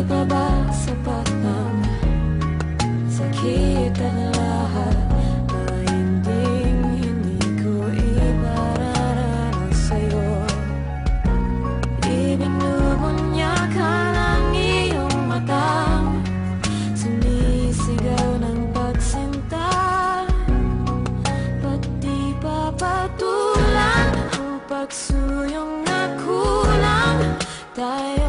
Di pa ba sapat ang sakit at lahat na hinding hindi ko ipararanas sa'yo. Ibinugon niya ka ng iyong mata. Sumisigaw ng pagsinta Ba't di papatulan ang pagsuyong na kulang? Tayo